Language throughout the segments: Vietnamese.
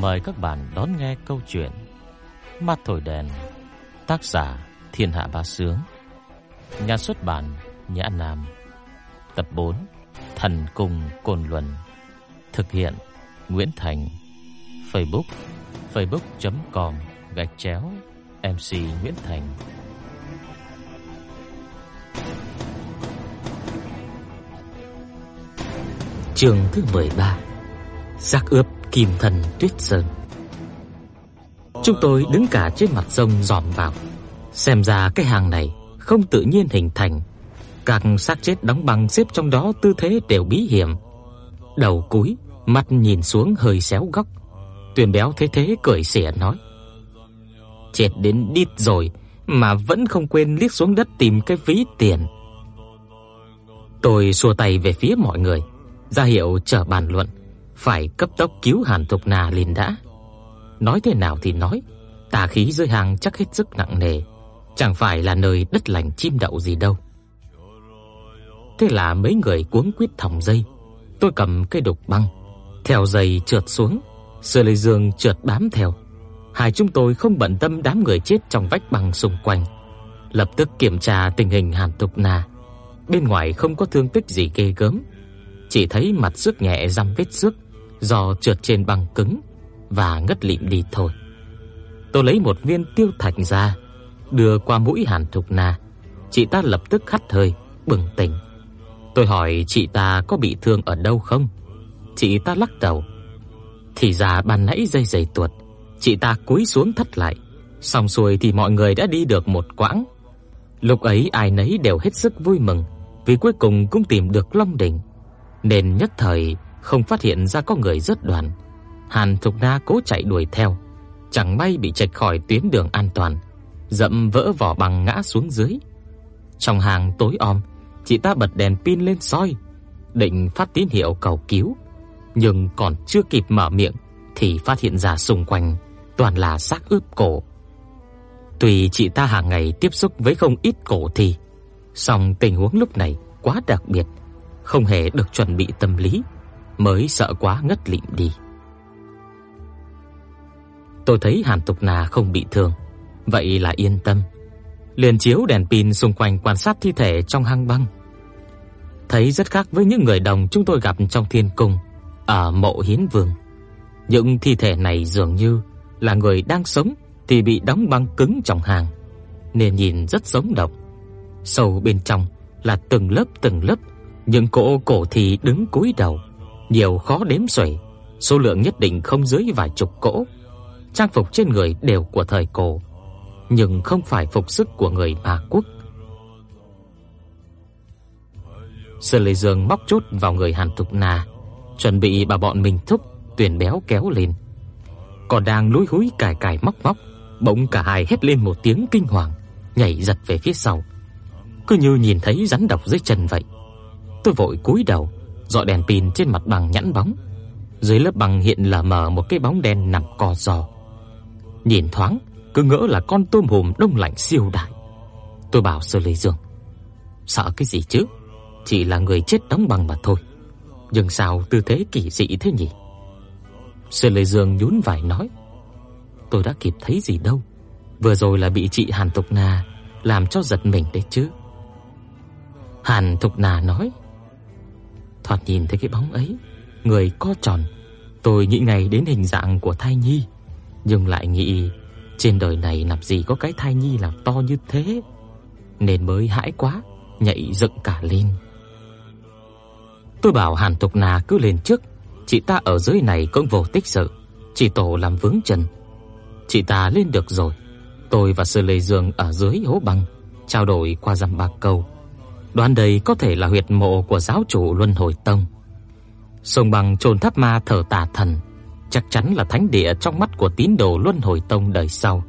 Mời các bạn đón nghe câu chuyện Mắt thổi đèn, Tác giả Thiên Hạ Bá Sướng. Nhà xuất bản Nhã Nam. Tập 4 Thần Cùng Cồn Luân. Thực hiện Nguyễn Thành. Facebook facebook.com gạch chéo MC Nguyễn Thành. Chương thứ 13 Giác ướp kim thần tuyết sơn. Chúng tôi đứng cả trên mặt sông dòm vào. Xem ra cái hàng này không tự nhiên hình thành. Các xác chết đóng băng xếp trong đó tư thế đều bí hiểm. Đầu cúi, mắt nhìn xuống hơi xéo góc. Tuyền béo thế thế cười xỉa nói. Chết đến đít rồi Mà vẫn không quên liếc xuống đất tìm cái ví tiền. Tôi xua tay về phía mọi người. Ra hiệu chờ bàn luận, phải cấp tốc cứu Hàn Thục Na lên đã. Nói thế nào thì nói, tà khí dưới hàng chắc hết sức nặng nề, chẳng phải là nơi đất lành chim đậu gì đâu. Thế là mấy người cuống quýt thòng dây, tôi cầm cây đục băng, theo dây trượt xuống, Sơ Lê Dương trượt bám theo. Hai chúng tôi không bận tâm đám người chết trong vách băng xung quanh, lập tức kiểm tra tình hình Hàn Tục Na. Bên ngoài không có thương tích gì ghê gớm, chỉ thấy mặt xước nhẹ răm vết xước do trượt trên băng cứng và ngất lịm đi thôi. Tôi lấy một viên tiêu thạch ra, đưa qua mũi Hàn Thục Na. Chị ta lập tức hắt hơi, bừng tỉnh. Tôi hỏi chị ta có bị thương ở đâu không? Chị ta lắc đầu. Thì ra ban nãy dây giày tuột, chị ta cúi xuống thắt lại. Xong xuôi thì mọi người đã đi được một quãng. Lúc ấy ai nấy đều hết sức vui mừng, vì cuối cùng cũng tìm được Long đỉnh nên nhất thời không phát hiện ra có người rớt đoàn. Hàn Thục Na cố chạy đuổi theo, chẳng may bị chệch khỏi tuyến đường an toàn, dẫm vỡ vỏ bằng ngã xuống dưới. Trong hàng tối om, chị ta bật đèn pin lên soi, định phát tín hiệu cầu cứu, nhưng còn chưa kịp mở miệng thì phát hiện ra xung quanh toàn là xác ướp cổ. Tùy chị ta hàng ngày tiếp xúc với không ít cổ thì, song tình huống lúc này quá đặc biệt, không hề được chuẩn bị tâm lý, mới sợ quá ngất lịm đi. Tôi thấy Hàn Tục Na không bị thương, vậy là yên tâm. Liền chiếu đèn pin xung quanh quan sát thi thể trong hang băng. Thấy rất khác với những người đồng chúng tôi gặp trong thiên cung ở mộ Hiến Vương. Những thi thể này dường như là người đang sống thì bị đóng băng cứng trong hang, nên nhìn rất sống động. Sâu bên trong là từng lớp từng lớp những cỗ cổ thì đứng cúi đầu, nhiều khó đếm xuể, số lượng nhất định không dưới vài chục cỗ. Trang phục trên người đều của thời cổ, nhưng không phải phục sức của người Ba quốc. Sơn Lệ Dương móc chốt vào người Hàn Thục Na, chuẩn bị bà bọn mình thúc tuyển béo kéo lên. Còn đang lúi húi cài cài móc móc, bỗng cả hai hét lên một tiếng kinh hoàng, nhảy giật về phía sau. Cứ như nhìn thấy rắn độc dưới chân vậy. Tôi vội cúi đầu, dọi đèn pin trên mặt bằng nhẵn bóng. Dưới lớp bằng hiện lờ mờ một cái bóng đen nằm co ro. Nhìn thoáng, cứ ngỡ là con tôm hùm đông lạnh siêu đại. Tôi bảo Sơ Lê Dương, sợ cái gì chứ? Chỉ là người chết đóng băng mà thôi. Nhưng sao tư thế kỳ dị thế nhỉ? Sơ Lê Dương nhún vai nói, tôi đã kịp thấy gì đâu. Vừa rồi là bị chị Hàn Tục Na làm cho giật mình đấy chứ. Hàn Thục Na nói, thoạt nhìn thấy cái bóng ấy, người co tròn, tôi nghĩ ngay đến hình dạng của thai nhi, nhưng lại nghĩ trên đời này làm gì có cái thai nhi nào to như thế, nên mới hãi quá, nhảy dựng cả lên. Tôi bảo Hàn Tục Na cứ lên trước, chị ta ở dưới này cũng vô tích sự, chỉ tổ làm vướng chân. Chị ta lên được rồi, tôi và Sư Lê Dương ở dưới hố băng, trao đổi qua dăm ba câu Đoán đây có thể là huyệt mộ của giáo chủ Luân Hồi Tông. Sông bằng chôn tháp ma thở tà thần, chắc chắn là thánh địa trong mắt của tín đồ Luân Hồi Tông đời sau.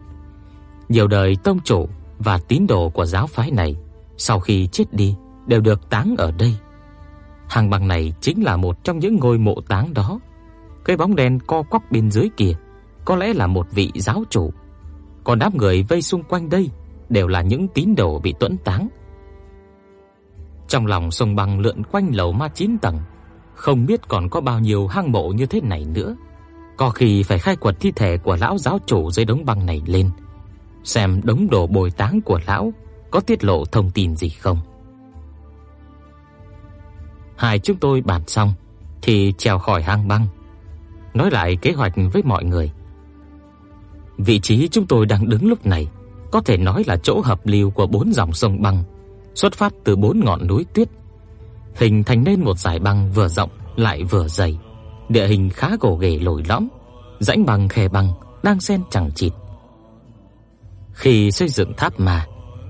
Nhiều đời tông chủ và tín đồ của giáo phái này sau khi chết đi đều được táng ở đây. Hàng bằng này chính là một trong những ngôi mộ táng đó. Cái bóng đen co quắp bên dưới kia có lẽ là một vị giáo chủ. Còn đám người vây xung quanh đây đều là những tín đồ bị tuẫn táng trong lòng sông băng lượn quanh lầu ma 9 tầng, không biết còn có bao nhiêu hang mộ như thế này nữa. Có khi phải khai quật thi thể của lão giáo chủ dưới đống băng này lên, xem đống đồ bồi táng của lão có tiết lộ thông tin gì không. Hai chúng tôi bàn xong thì trèo khỏi hang băng, nói lại kế hoạch với mọi người. Vị trí chúng tôi đang đứng lúc này có thể nói là chỗ hợp lưu của bốn dòng sông băng, xuất phát từ bốn ngọn núi tuyết, hình thành nên một dải băng vừa rộng lại vừa dày, địa hình khá gồ ghề lồi lõm, rãnh băng khe băng đang xen chằng chịt. Khi xây dựng tháp mà,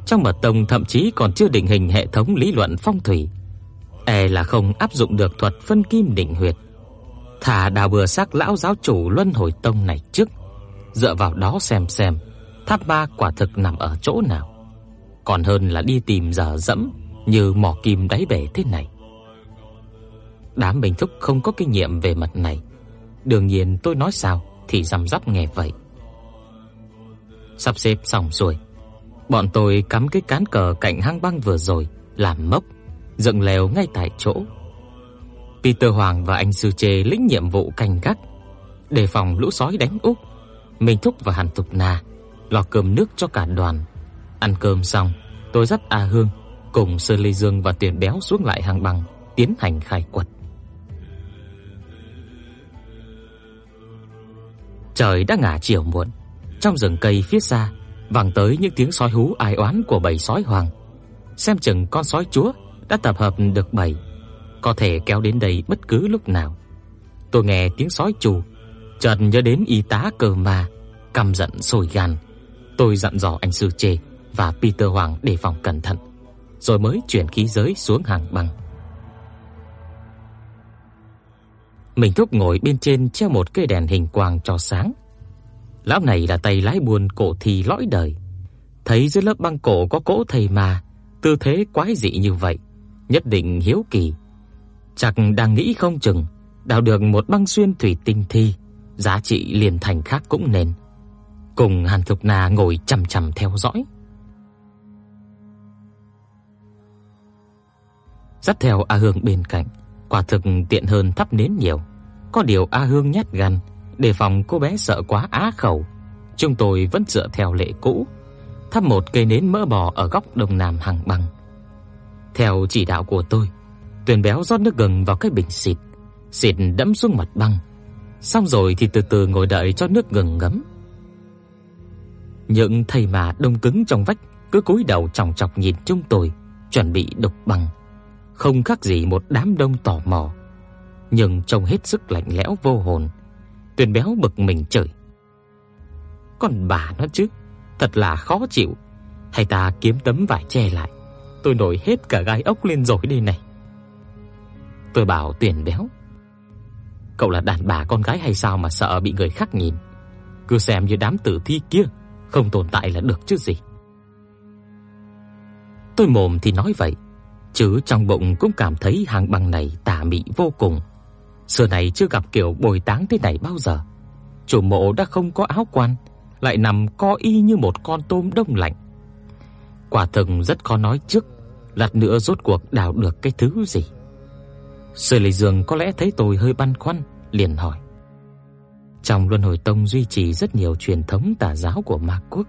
trong mật tông thậm chí còn chưa định hình hệ thống lý luận phong thủy, e là không áp dụng được thuật phân kim định huyệt. Thả đào bừa xác lão giáo chủ Luân Hồi Tông này trước, dựa vào đó xem xem tháp ba quả thực nằm ở chỗ nào. Còn hơn là đi tìm giờ dẫm như mỏ kim đáy bể thế này. Đám Bình Thúc không có kinh nghiệm về mặt này, đương nhiên tôi nói sao thì răm rắp nghe vậy. Sắp xếp xong rồi, bọn tôi cắm cái cán cờ cạnh hang băng vừa rồi làm mốc, dựng lều ngay tại chỗ. Peter Hoàng và anh sư Trê lĩnh nhiệm vụ canh gác, đề phòng lũ sói đánh úp. Minh Thúc và Hàn Tục Na lo cơm nước cho cả đoàn. Ăn cơm xong, tôi dắt A Hương cùng Sơ Ly Dương và Tiền Béo xuống lại hang băng tiến hành khai quật. Trời đã ngả chiều muộn, trong rừng cây phía xa vang tới những tiếng sói hú ai oán của bầy sói hoàng. Xem chừng con sói chúa đã tập hợp được bầy, có thể kéo đến đây bất cứ lúc nào. Tôi nghe tiếng sói trù, chợt nhớ đến y tá cờ ma, căm giận sôi gan. Tôi dặn dò anh sư Trệ và Peter Hoàng đề phòng cẩn thận, rồi mới chuyển khí giới xuống hàng băng. Mình thúc ngồi bên trên treo một cây đèn hình quang cho sáng. Lão này là tay lái buôn cổ thi lõi đời. Thấy dưới lớp băng cổ có cỗ thầy mà, tư thế quái dị như vậy, nhất định hiếu kỳ. Chắc đang nghĩ không chừng đào được một băng xuyên thủy tinh thi, giá trị liền thành khác cũng nên. Cùng Hàn Thục Na ngồi chằm chằm theo dõi. Dắt theo A Hương bên cạnh, quả thực tiện hơn thắp nến nhiều. Có điều A Hương nhát gan, đề phòng cô bé sợ quá á khẩu. Chúng tôi vẫn dựa theo lệ cũ, thắp một cây nến mỡ bò ở góc đông nam hàng bằng Theo chỉ đạo của tôi, Tuyền béo rót nước gừng vào cái bình xịt, xịt đẫm xuống mặt băng. Xong rồi thì từ từ ngồi đợi cho nước gừng ngấm. Những thầy mà đông cứng trong vách cứ cúi đầu chòng chọc nhìn chúng tôi, chuẩn bị đục băng. Không khác gì một đám đông tò mò, nhưng trông hết sức lạnh lẽo vô hồn. Tuyền béo bực mình chửi: "Con bà nó chứ, thật là khó chịu. Hay ta kiếm tấm vải che lại, tôi nổi hết cả gai ốc lên rồi đây này." Tôi bảo Tuyền béo: "Cậu là đàn bà con gái hay sao mà sợ bị người khác nhìn? Cứ xem như đám tử thi kia không tồn tại là được chứ gì." Tôi mồm thì nói vậy, chứ trong bụng cũng cảm thấy hàng băng này tà mị vô cùng. Xưa này chưa gặp kiểu bồi táng thế này bao giờ. Chủ mộ đã không có áo quan, lại nằm co y như một con tôm đông lạnh. Quả thực rất khó nói trước, lát nữa rốt cuộc đào được cái thứ gì. Sư Lệ Dương có lẽ thấy tôi hơi băn khoăn, liền hỏi: "Trong Luân Hồi Tông duy trì rất nhiều truyền thống tà giáo của Ma quốc.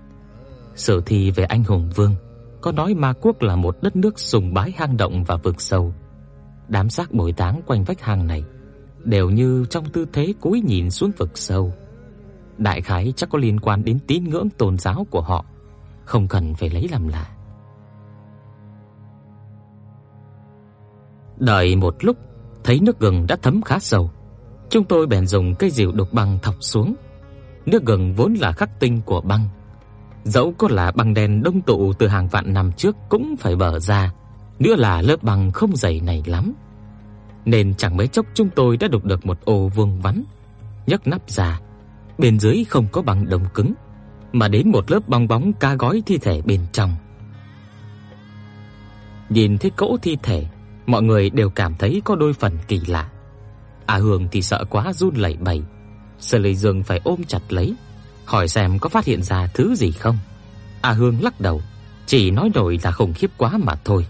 Sử thi về anh hùng vương có nói Ma quốc là một đất nước sùng bái hang động và vực sâu. Đám xác bồi táng quanh vách hang này đều như trong tư thế cúi nhìn xuống vực sâu. Đại khái chắc có liên quan đến tín ngưỡng tôn giáo của họ, không cần phải lấy làm lạ. Đợi một lúc, thấy nước gừng đã thấm khá sâu, chúng tôi bèn dùng cây rìu đục băng thọc xuống. Nước gừng vốn là khắc tinh của băng, dẫu có là băng đen đông tụ từ hàng vạn năm trước cũng phải bở ra, nữa là lớp băng không dày này lắm nên chẳng mấy chốc chúng tôi đã đục được một ô vuông vắn, nhấc nắp ra. Bên dưới không có băng đồng cứng, mà đến một lớp bong bóng ca gói thi thể bên trong. Nhìn thấy cỗ thi thể, mọi người đều cảm thấy có đôi phần kỳ lạ. À A Hương thì sợ quá run lẩy bẩy, Sở Lệ Dương phải ôm chặt lấy, hỏi xem có phát hiện ra thứ gì không. A Hương lắc đầu, chỉ nói nổi là khủng khiếp quá mà thôi.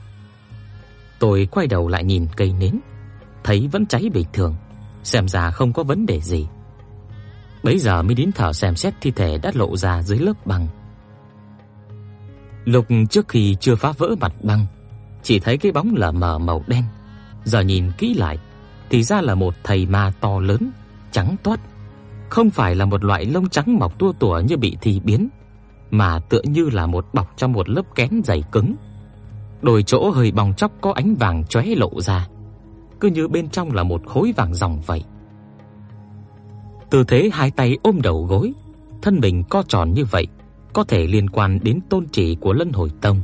Tôi quay đầu lại nhìn cây nến, thấy vẫn cháy bình thường, xem ra không có vấn đề gì. Bấy giờ mới đến thở xem xét thi thể đã lộ ra dưới lớp băng. Lục trước khi chưa phá vỡ mặt băng, chỉ thấy cái bóng lờ mờ màu đen. Giờ nhìn kỹ lại, thì ra là một thầy ma to lớn, trắng toát, không phải là một loại lông trắng mọc tua tủa như bị thi biến, mà tựa như là một bọc trong một lớp kén dày cứng. Đôi chỗ hơi bong chóc có ánh vàng chóe lộ ra, cứ như bên trong là một khối vàng ròng vậy. Tư thế hai tay ôm đầu gối, thân mình co tròn như vậy, có thể liên quan đến tôn chỉ của Lân Hồi Tông,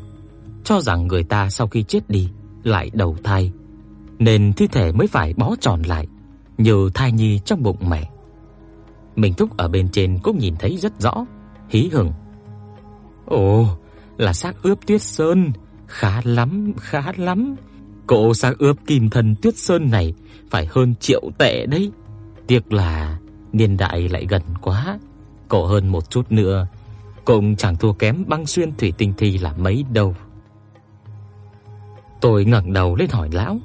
cho rằng người ta sau khi chết đi lại đầu thai, nên thi thể mới phải bó tròn lại, như thai nhi trong bụng mẹ. Mình Thúc ở bên trên cũng nhìn thấy rất rõ, hí hửng. Ồ, là xác ướp Tuyết Sơn, khá lắm, khá lắm. Cổ xác ướp kim thần Tuyết Sơn này phải hơn triệu tệ đấy. Tiếc là niên đại lại gần quá, cổ hơn một chút nữa cũng chẳng thua kém băng xuyên thủy tinh thi là mấy đâu. Tôi ngẩng đầu lên hỏi lão,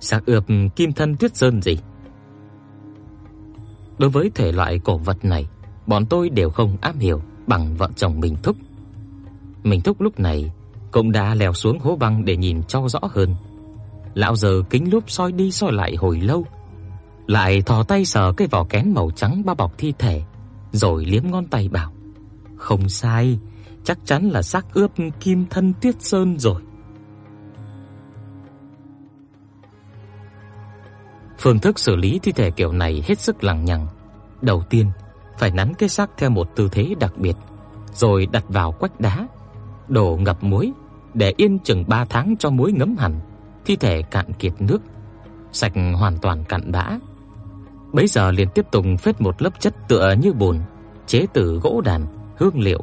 xác ướp kim thân Tuyết Sơn gì? Đối với thể loại cổ vật này, bọn tôi đều không am hiểu bằng vợ chồng mình Thúc. Mình Thúc lúc này cũng đã leo xuống hố băng để nhìn cho rõ hơn. Lão giờ kính lúp soi đi soi lại hồi lâu, lại thò tay sờ cái vỏ kén màu trắng bao bọc thi thể, rồi liếm ngón tay bảo: "Không sai, chắc chắn là xác ướp kim thân Tuyết Sơn rồi." Phương thức xử lý thi thể kiểu này hết sức lằng nhằng. Đầu tiên, phải nắn cái xác theo một tư thế đặc biệt, rồi đặt vào quách đá, đổ ngập muối để yên chừng 3 tháng cho muối ngấm hẳn, thi thể cạn kiệt nước, sạch hoàn toàn cặn bã. Bấy giờ liền tiếp tục phết một lớp chất tựa như bùn, chế từ gỗ đàn, hương liệu,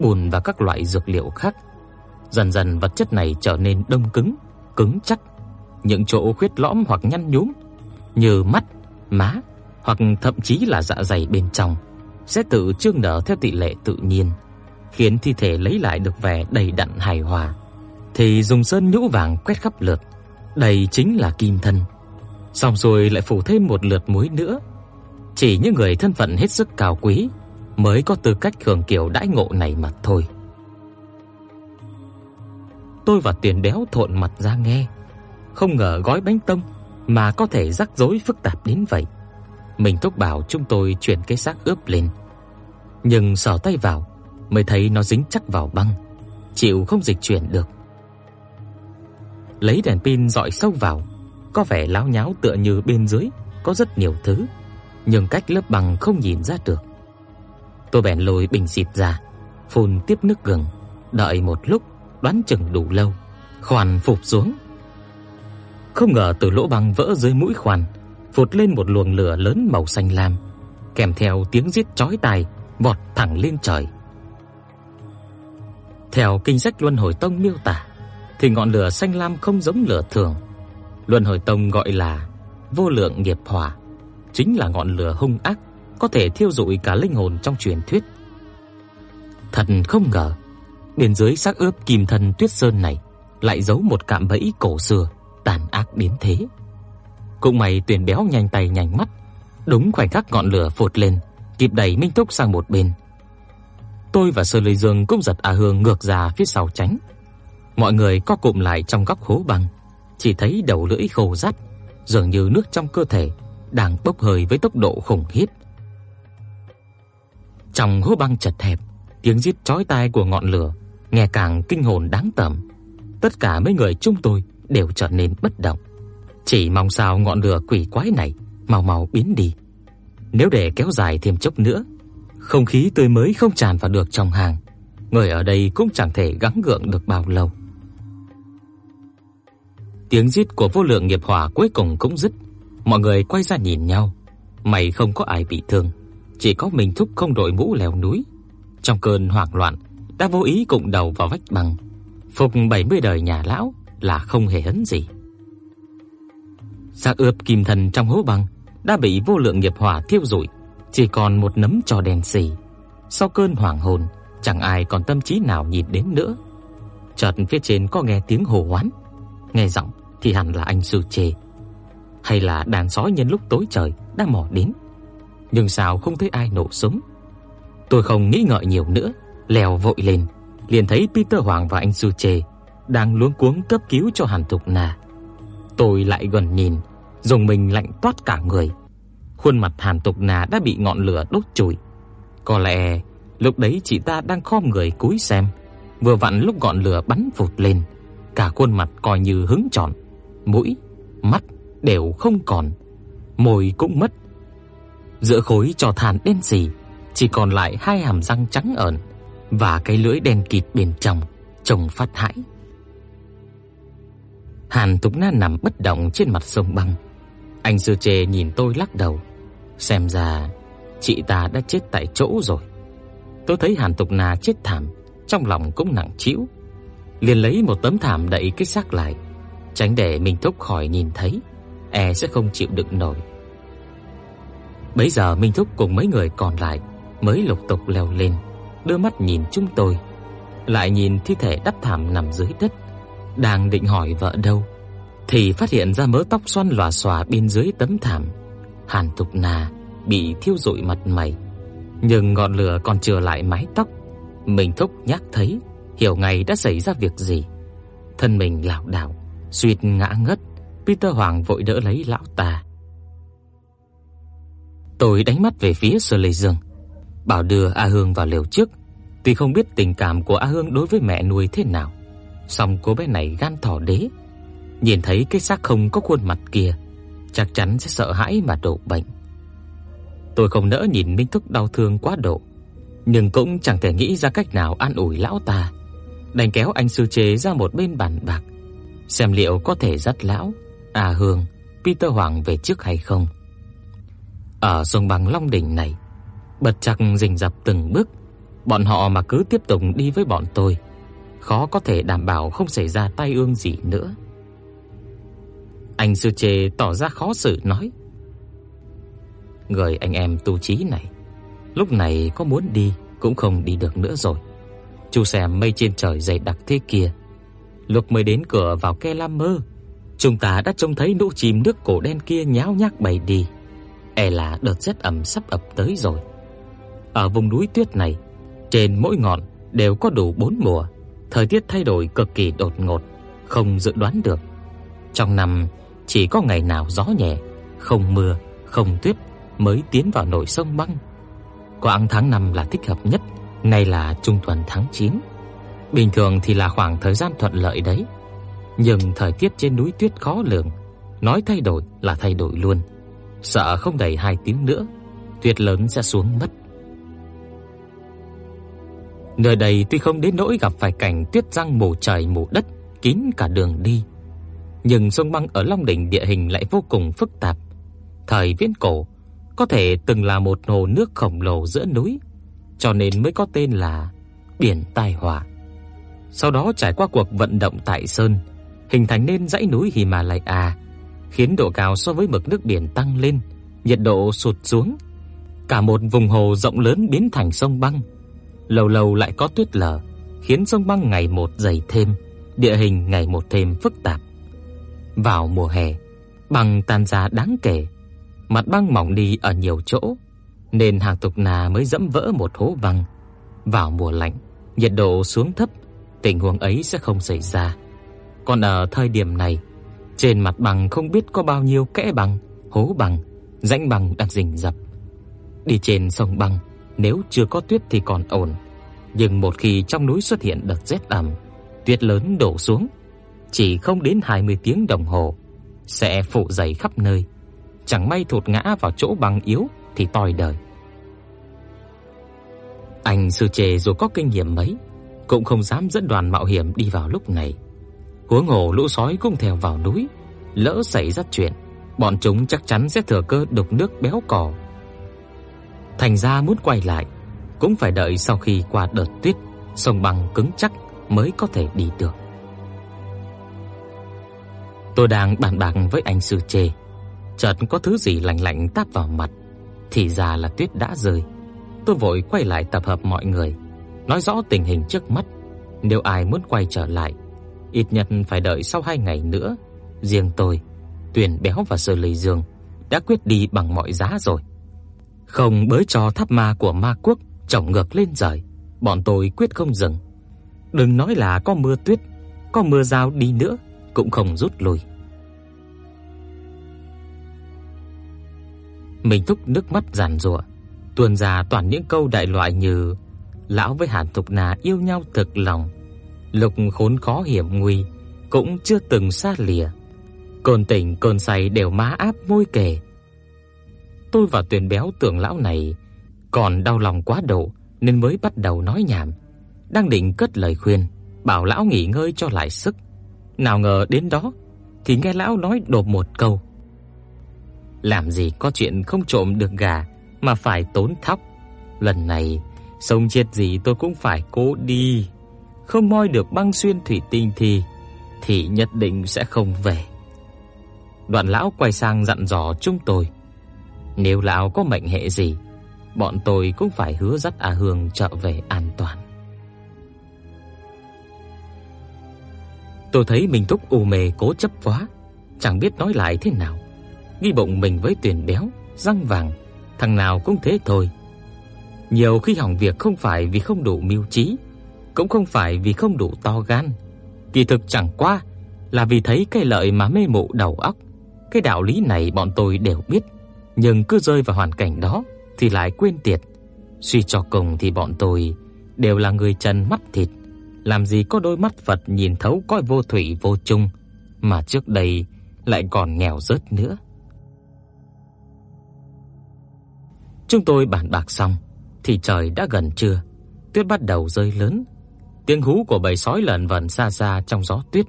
bùn và các loại dược liệu khác. Dần dần vật chất này trở nên đông cứng, cứng chắc. Những chỗ khuyết lõm hoặc nhăn nhúm như mắt, má hoặc thậm chí là dạ dày bên trong sẽ tự trương nở theo tỷ lệ tự nhiên, khiến thi thể lấy lại được vẻ đầy đặn hài hòa. Thì dùng sơn nhũ vàng quét khắp lượt, đây chính là kim thân. Xong rồi lại phủ thêm một lượt muối nữa. Chỉ những người thân phận hết sức cao quý mới có tư cách hưởng kiểu đãi ngộ này mà thôi. Tôi và Tiền Béo thộn mặt ra nghe, không ngờ gói bánh tông mà có thể rắc rối phức tạp đến vậy. Mình thúc bảo chúng tôi chuyển cái xác ướp lên. Nhưng sờ tay vào mới thấy nó dính chắc vào băng, chịu không dịch chuyển được. Lấy đèn pin dọi sâu vào, có vẻ láo nháo tựa như bên dưới có rất nhiều thứ, nhưng cách lớp băng không nhìn ra được. Tôi bèn lôi bình xịt ra, phun tiếp nước gừng, đợi một lúc đoán chừng đủ lâu, khoan phục xuống không ngờ từ lỗ băng vỡ dưới mũi khoan, phụt lên một luồng lửa lớn màu xanh lam, kèm theo tiếng rít chói tai vọt thẳng lên trời. Theo kinh sách Luân Hồi Tông miêu tả, thì ngọn lửa xanh lam không giống lửa thường. Luân Hồi Tông gọi là vô lượng nghiệp hỏa, chính là ngọn lửa hung ác có thể thiêu rụi cả linh hồn trong truyền thuyết. Thật không ngờ, bên dưới xác ướp kim thần tuyết sơn này lại giấu một cạm bẫy cổ xưa tàn ác đến thế. Cũng may Tuyền béo nhanh tay nhanh mắt, đúng khoảnh khắc ngọn lửa phụt lên, kịp đẩy Minh Túc sang một bên. Tôi và Sơ Lôi Dương cũng giật A Hương ngược ra phía sau tránh. Mọi người co cụm lại trong góc hố băng, chỉ thấy đầu lưỡi khô rắt, dường như nước trong cơ thể đang bốc hơi với tốc độ khủng khiếp. Trong hố băng chật hẹp, tiếng rít chói tai của ngọn lửa nghe càng kinh hồn đáng tởm. Tất cả mấy người chúng tôi đều trở nên bất động. Chỉ mong sao ngọn lửa quỷ quái này mau mau biến đi. Nếu để kéo dài thêm chốc nữa, không khí tươi mới không tràn vào được trong hàng, người ở đây cũng chẳng thể gắng gượng được bao lâu. Tiếng rít của vô lượng nghiệp hỏa cuối cùng cũng dứt, mọi người quay ra nhìn nhau. Mày không có ai bị thương, chỉ có mình thúc không đội mũ leo núi. Trong cơn hoảng loạn, đã vô ý cụng đầu vào vách băng. Phục 70 đời nhà lão là không hề hấn gì. Xác ướp kim thần trong hố băng đã bị vô lượng nghiệp hỏa thiêu rụi, chỉ còn một nấm tro đen sì. Sau cơn hoảng hồn, chẳng ai còn tâm trí nào nhìn đến nữa. Chợt phía trên có nghe tiếng hô hoán, nghe giọng thì hẳn là anh sư chê, hay là đàn sói nhân lúc tối trời đang mò đến. nhưng sao không thấy ai nổ súng. Tôi không nghĩ ngợi nhiều nữa, leo vội lên, liền thấy Peter Hoàng và anh Sư Chê đang luống cuống cấp cứu cho Hàn Thục Na. Tôi lại gần nhìn, dùng mình lạnh toát cả người. Khuôn mặt Hàn Tục Na đã bị ngọn lửa đốt trụi. Có lẽ lúc đấy chị ta đang khom người cúi xem, vừa vặn lúc ngọn lửa bắn vụt lên, cả khuôn mặt coi như hứng tròn, mũi, mắt đều không còn, môi cũng mất. Giữa khối trò than đen sì, chỉ còn lại hai hàm răng trắng ẩn và cái lưỡi đen kịt bên trong, trông phát hãi. Hàn Tục Na nằm bất động trên mặt sông băng. Anh Sư Trề nhìn tôi lắc đầu, xem ra chị ta đã chết tại chỗ rồi. Tôi thấy Hàn Tục Na chết thảm, trong lòng cũng nặng trĩu, liền lấy một tấm thảm đậy cái xác lại, tránh để mình Thúc khỏi nhìn thấy, e sẽ không chịu đựng nổi. Bấy giờ Minh Thúc cùng mấy người còn lại mới lục tục leo lên, đưa mắt nhìn chúng tôi, lại nhìn thi thể đắp thảm nằm dưới đất, đang định hỏi vợ đâu thì phát hiện ra mớ tóc xoăn lòa xòa bên dưới tấm thảm. Hàn Tục Na bị thiêu rụi mặt mày, nhưng ngọn lửa còn chưa lại mái tóc. Mình thúc nhắc thấy, hiểu ngay đã xảy ra việc gì. Thân mình lảo đảo, suýt ngã ngất, Peter Hoàng vội đỡ lấy lão ta. Tôi đánh mắt về phía Sơ Lệ Dương, bảo đưa A Hương vào liều trước, tuy không biết tình cảm của A Hương đối với mẹ nuôi thế nào, song cô bé này gan thỏ đế, nhìn thấy cái xác không có khuôn mặt kia, chắc chắn sẽ sợ hãi mà đổ bệnh. Tôi không nỡ nhìn Minh Thúc đau thương quá độ, nhưng cũng chẳng thể nghĩ ra cách nào an ủi lão ta, đành kéo anh sư chế ra một bên bàn bạc, xem liệu có thể dắt lão, à Hương, Peter Hoàng về trước hay không. Ở sông bằng Long đỉnh này, bật chặt rình rập từng bước, bọn họ mà cứ tiếp tục đi với bọn tôi, khó có thể đảm bảo không xảy ra tai ương gì nữa. Anh sư chê tỏ ra khó xử nói: Người anh em tu trí này, lúc này có muốn đi cũng không đi được nữa rồi. Chu xem mây trên trời dày đặc thế kia, lúc mới đến cửa vào Ke Lam Mơ, chúng ta đã trông thấy lũ chim nước cổ đen kia nháo nhác bay đi. E là đợt rét ẩm sắp ập tới rồi. Ở vùng núi tuyết này, trên mỗi ngọn đều có đủ bốn mùa, thời tiết thay đổi cực kỳ đột ngột, không dự đoán được. Trong năm chỉ có ngày nào gió nhẹ, không mưa, không tuyết mới tiến vào nội sông băng. Quãng tháng năm là thích hợp nhất, nay là trung tuần tháng 9. Bình thường thì là khoảng thời gian thuận lợi đấy. Nhưng thời tiết trên núi tuyết khó lường, nói thay đổi là thay đổi luôn. Sợ không đầy 2 tiếng nữa, tuyết lớn sẽ xuống mất. Nơi đây tuy không đến nỗi gặp phải cảnh tuyết răng mù trời mù đất, kín cả đường đi, nhưng sông băng ở Long đỉnh địa hình lại vô cùng phức tạp. Thời viễn cổ có thể từng là một hồ nước khổng lồ giữa núi, cho nên mới có tên là biển tai họa. Sau đó trải qua cuộc vận động tại sơn, hình thành nên dãy núi Himalaya, khiến độ cao so với mực nước biển tăng lên, nhiệt độ sụt xuống. Cả một vùng hồ rộng lớn biến thành sông băng. Lâu lâu lại có tuyết lở, khiến sông băng ngày một dày thêm, địa hình ngày một thêm phức tạp. Vào mùa hè, băng tan ra đáng kể, mặt băng mỏng đi ở nhiều chỗ, nên hàng tục nà mới dẫm vỡ một hố băng. Vào mùa lạnh, nhiệt độ xuống thấp, tình huống ấy sẽ không xảy ra. Còn ở thời điểm này, trên mặt băng không biết có bao nhiêu kẽ băng, hố băng, rãnh băng đang rình rập. Đi trên sông băng, nếu chưa có tuyết thì còn ổn, nhưng một khi trong núi xuất hiện đợt rét ẩm, tuyết lớn đổ xuống, chỉ không đến 20 tiếng đồng hồ sẽ phủ dày khắp nơi. Chẳng may thụt ngã vào chỗ bằng yếu thì toi đời. Anh sư trẻ dù có kinh nghiệm mấy, cũng không dám dẫn đoàn mạo hiểm đi vào lúc này. Huống hồ lũ sói cũng theo vào núi, lỡ xảy ra chuyện, bọn chúng chắc chắn sẽ thừa cơ đục nước béo cò. Thành ra muốn quay lại, cũng phải đợi sau khi qua đợt tuyết, sông băng cứng chắc mới có thể đi được. Tôi đang bàn bạc với anh sư chê, chợt có thứ gì lạnh lạnh táp vào mặt, thì ra là tuyết đã rơi. Tôi vội quay lại tập hợp mọi người, nói rõ tình hình trước mắt, nếu ai muốn quay trở lại, ít nhất phải đợi sau hai ngày nữa. Riêng tôi, Tuyền Béo và Sơ Lệ Dương đã quyết đi bằng mọi giá rồi. Không bới cho tháp ma của ma quốc trồng ngược lên trời, bọn tôi quyết không dừng. Đừng nói là có mưa tuyết, có mưa rào đi nữa cũng không rút lui. Mình thúc nước mắt giàn giụa, tuôn ra toàn những câu đại loại như lão với Hàn Thục Na yêu nhau thực lòng, lục khốn khó hiểm nguy cũng chưa từng xa lìa. Cơn tỉnh cơn say đều má áp môi kề. Tôi và Tuyền Béo tưởng lão này còn đau lòng quá độ nên mới bắt đầu nói nhảm, đang định cất lời khuyên, bảo lão nghỉ ngơi cho lại sức. Nào ngờ đến đó thì nghe lão nói đột một câu. Làm gì có chuyện không trộm được gà mà phải tốn thóc. Lần này sống chết gì tôi cũng phải cố đi. Không moi được băng xuyên thủy tinh thì thì nhất định sẽ không về. Đoạn lão quay sang dặn dò chúng tôi, nếu lão có mệnh hệ gì, bọn tôi cũng phải hứa dắt A Hương trở về an toàn. Tôi thấy mình thúc u mê cố chấp quá, chẳng biết nói lại thế nào. Nghi bụng mình với tuyển béo, răng vàng, thằng nào cũng thế thôi. Nhiều khi hỏng việc không phải vì không đủ mưu trí, cũng không phải vì không đủ to gan, kỳ thực chẳng qua là vì thấy cái lợi mà mê mụ đầu óc. Cái đạo lý này bọn tôi đều biết, nhưng cứ rơi vào hoàn cảnh đó thì lại quên tiệt. Suy cho cùng thì bọn tôi đều là người trần mắt thịt, làm gì có đôi mắt Phật nhìn thấu cõi vô thủy vô chung, mà trước đây lại còn nghèo rớt nữa. Chúng tôi bàn bạc xong thì trời đã gần trưa, tuyết bắt đầu rơi lớn. Tiếng hú của bầy sói lẩn vẩn xa xa trong gió tuyết.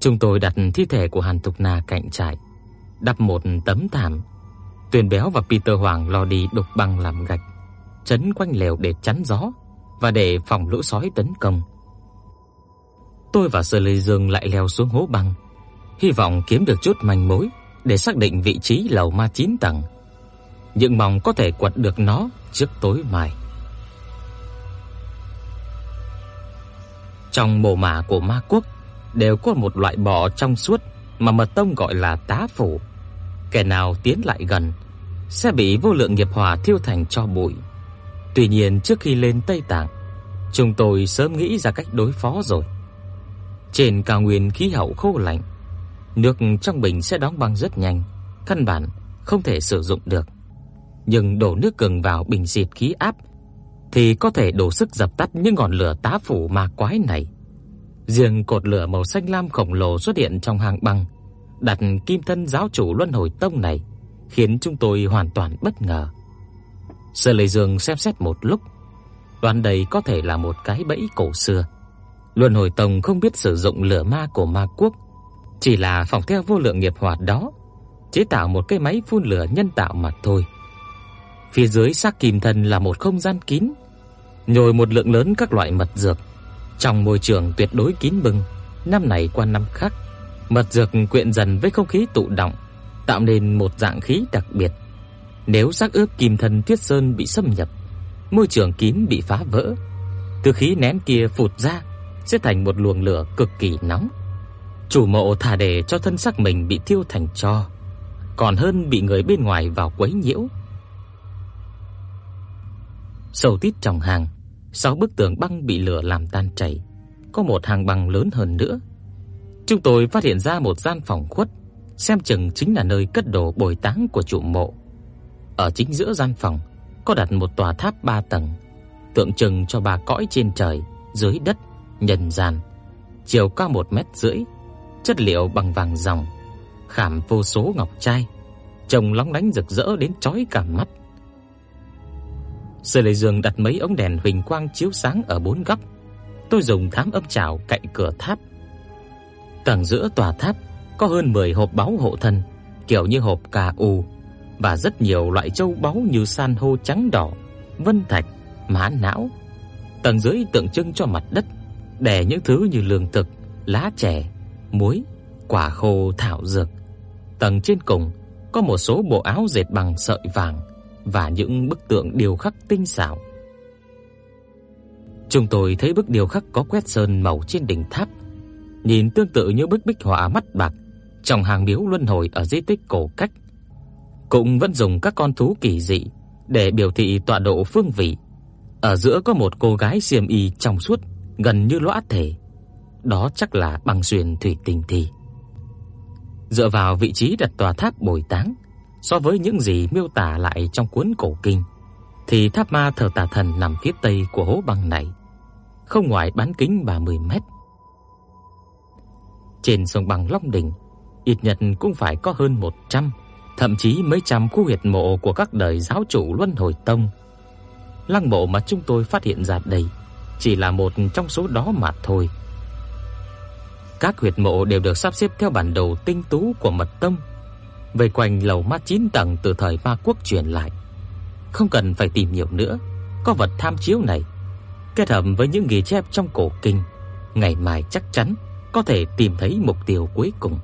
Chúng tôi đặt thi thể của Hàn Tục Na cạnh trại, đắp một tấm thảm. Tuyền Béo và Peter Hoàng lo đi đục băng làm gạch, chấn quanh lều để chắn gió và để phòng lũ sói tấn công. Tôi và Sơ Lê Dương lại leo xuống hố băng, hy vọng kiếm được chút manh mối để xác định vị trí lầu ma 9 tầng. Nhưng mong có thể quật được nó trước tối mai. Trong mồ mả của ma quốc đều có một loại bọ trong suốt mà mật tông gọi là tá phủ. Kẻ nào tiến lại gần sẽ bị vô lượng nghiệp hỏa thiêu thành tro bụi. Tuy nhiên trước khi lên Tây Tạng, chúng tôi sớm nghĩ ra cách đối phó rồi. Trên cao nguyên khí hậu khô lạnh, nước trong bình sẽ đóng băng rất nhanh, căn bản không thể sử dụng được. Nhưng đổ nước cường vào bình xịt khí áp thì có thể đủ sức dập tắt những ngọn lửa tá phủ ma quái này. Riêng cột lửa màu xanh lam khổng lồ xuất hiện trong hang băng, đặt kim thân giáo chủ Luân Hồi Tông này, khiến chúng tôi hoàn toàn bất ngờ. Sở Lệ Dương xem xét một lúc, đoán đây có thể là một cái bẫy cổ xưa. Luân Hồi Tông không biết sử dụng lửa ma của ma quốc, chỉ là phòng theo vô lượng nghiệp hoạt đó, chế tạo một cái máy phun lửa nhân tạo mà thôi. Phía dưới xác kim thân là một không gian kín, nhồi một lượng lớn các loại mật dược trong môi trường tuyệt đối kín bưng, năm này qua năm khác, mật dược quyện dần với không khí tụ động, tạo nên một dạng khí đặc biệt. Nếu xác ướp kim thân tuyết sơn bị xâm nhập, môi trường kín bị phá vỡ, từ khí nén kia phụt ra sẽ thành một luồng lửa cực kỳ nóng. Chủ mộ thà để cho thân xác mình bị thiêu thành tro, còn hơn bị người bên ngoài vào quấy nhiễu. Sầu tít trong hàng, Sáu bức tường băng bị lửa làm tan chảy, có một hàng băng lớn hơn nữa. Chúng tôi phát hiện ra một gian phòng khuất, xem chừng chính là nơi cất đồ bồi táng của chủ mộ. Ở chính giữa gian phòng có đặt một tòa tháp ba tầng, tượng trưng cho ba cõi trên trời, dưới đất, nhân gian, chiều cao một mét rưỡi, chất liệu bằng vàng ròng, khảm vô số ngọc trai, trông lóng lánh rực rỡ đến chói cả mắt. Sở Lệ Dương đặt mấy ống đèn huỳnh quang chiếu sáng ở bốn góc. Tôi dùng thám âm chảo cạnh cửa tháp. Tầng giữa tòa tháp có hơn 10 hộp báu hộ thân, kiểu như hộp cà u và rất nhiều loại châu báu như san hô trắng đỏ, vân thạch, mã não. Tầng dưới tượng trưng cho mặt đất, đè những thứ như lương thực, lá chè, muối, quả khô thảo dược. Tầng trên cùng có một số bộ áo dệt bằng sợi vàng và những bức tượng điêu khắc tinh xảo. Chúng tôi thấy bức điêu khắc có quét sơn màu trên đỉnh tháp, nhìn tương tự như bức bích họa mắt bạc trong hàng miếu luân hồi ở di tích cổ cách. Cũng vẫn dùng các con thú kỳ dị Để biểu thị tọa độ phương vị, ở giữa có một cô gái xiêm y trong suốt, gần như lõa thể. Đó chắc là băng xuyên thủy tinh thì. Dựa vào vị trí đặt tòa tháp bồi táng, so với những gì miêu tả lại trong cuốn cổ kinh, thì tháp ma thờ tà thần nằm phía tây của hố băng này, không ngoài bán kính 30 mét. Trên sông bằng Long Đỉnh, ít nhất cũng phải có hơn 100, thậm chí mấy trăm khu huyệt mộ của các đời giáo chủ Luân Hồi Tông. Lăng mộ mà chúng tôi phát hiện ra đây chỉ là một trong số đó mà thôi. Các huyệt mộ đều được sắp xếp theo bản đồ tinh tú của mật tông, vây quanh lầu mát 9 tầng từ thời Ma quốc truyền lại. Không cần phải tìm nhiều nữa, có vật tham chiếu này kết hợp với những ghi chép trong cổ kinh, ngày mai chắc chắn có thể tìm thấy mục tiêu cuối cùng.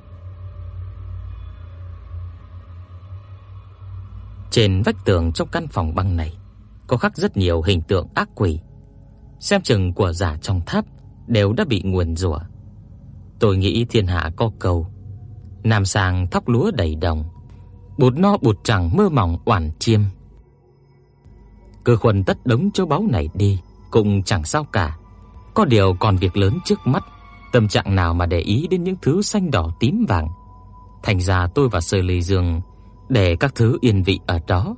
Trên vách tường trong căn phòng băng này có khắc rất nhiều hình tượng ác quỷ. Xem chừng của giả trong tháp đều đã bị nguyền rủa. Tôi nghĩ thiên hạ có cầu Nam sang thóc lúa đầy đồng, bột no bột chẳng mơ mộng oản chiêm. Cơ khuẩn tất đống châu báu này đi cũng chẳng sao cả. Có điều còn việc lớn trước mắt, tâm trạng nào mà để ý đến những thứ xanh đỏ tím vàng. Thành ra tôi và Sơ Lê Dương để các thứ yên vị ở đó,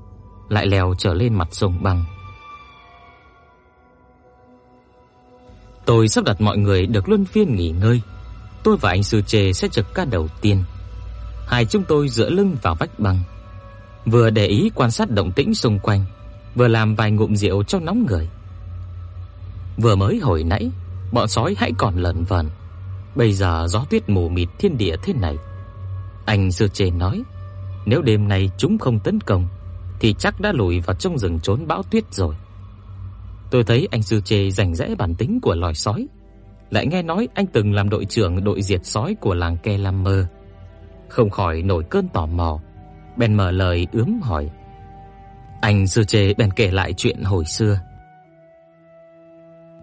lại leo trở lên mặt sông băng. Tôi sắp đặt mọi người được luân phiên nghỉ ngơi. Tôi và anh sư Trề sẽ trực ca đầu tiên. Hai chúng tôi dựa lưng vào vách băng, vừa để ý quan sát động tĩnh xung quanh, vừa làm vài ngụm rượu cho nóng người. Vừa mới hồi nãy, bọn sói hãy còn lẩn vẩn. Bây giờ gió tuyết mù mịt thiên địa thế này. Anh sư Trề nói, nếu đêm nay chúng không tấn công thì chắc đã lùi vào trong rừng trốn bão tuyết rồi. Tôi thấy anh sư Trề rành rẽ bản tính của loài sói, lại nghe nói anh từng làm đội trưởng đội diệt sói của làng Ke Lammer. Không khỏi nổi cơn tò mò, bèn mở lời ướm hỏi. Anh sư Trề bèn kể lại chuyện hồi xưa.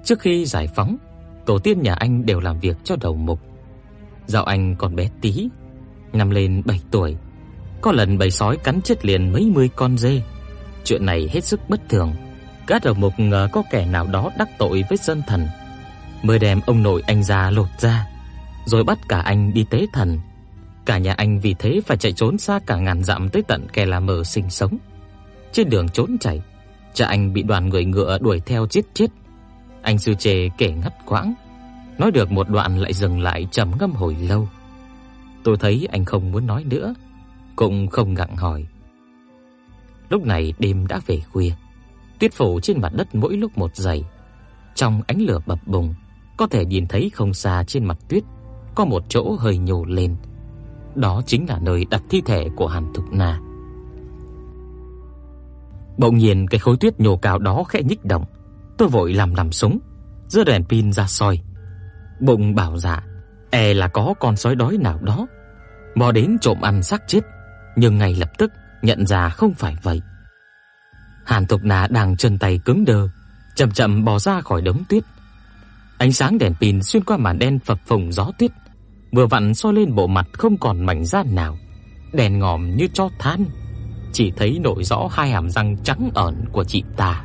Trước khi giải phóng, tổ tiên nhà anh đều làm việc cho đầu mục. Dạo anh còn bé tí, năm lên 7 tuổi, có lần bầy sói cắn chết liền mấy mươi con dê. Chuyện này hết sức bất thường. Các đầu mục ngờ có kẻ nào đó đắc tội với sơn thần, mới đem ông nội anh ra lột ra, rồi bắt cả anh đi tế thần. Cả nhà anh vì thế phải chạy trốn xa cả ngàn dặm tới tận kẻ là mở sinh sống. Trên đường trốn chạy, cha anh bị đoàn người ngựa đuổi theo giết chết. Anh sư trề kể ngắt quãng, nói được một đoạn lại dừng lại trầm ngâm hồi lâu. Tôi thấy anh không muốn nói nữa, cũng không gặng hỏi. Lúc này đêm đã về khuya, tuyết phủ trên mặt đất mỗi lúc một dày. Trong ánh lửa bập bùng, có thể nhìn thấy không xa trên mặt tuyết có một chỗ hơi nhô lên. Đó chính là nơi đặt thi thể của Hàn Thục Na. Bỗng nhiên cái khối tuyết nhô cao đó khẽ nhích động, tôi vội làm nằm súng, giơ đèn pin ra soi. Bụng bảo dạ, e là có con sói đói nào đó mò đến trộm ăn xác chết nhưng ngay lập tức nhận ra không phải vậy. Hàn Tục Na đang chân tay cứng đờ, chậm chậm bò ra khỏi đống tuyết. Ánh sáng đèn pin xuyên qua màn đen phập phồng gió tuyết, vừa vặn soi lên bộ mặt không còn mảnh da nào, đèn ngòm như cho than, chỉ thấy nổi rõ hai hàm răng trắng ẩn của chị ta.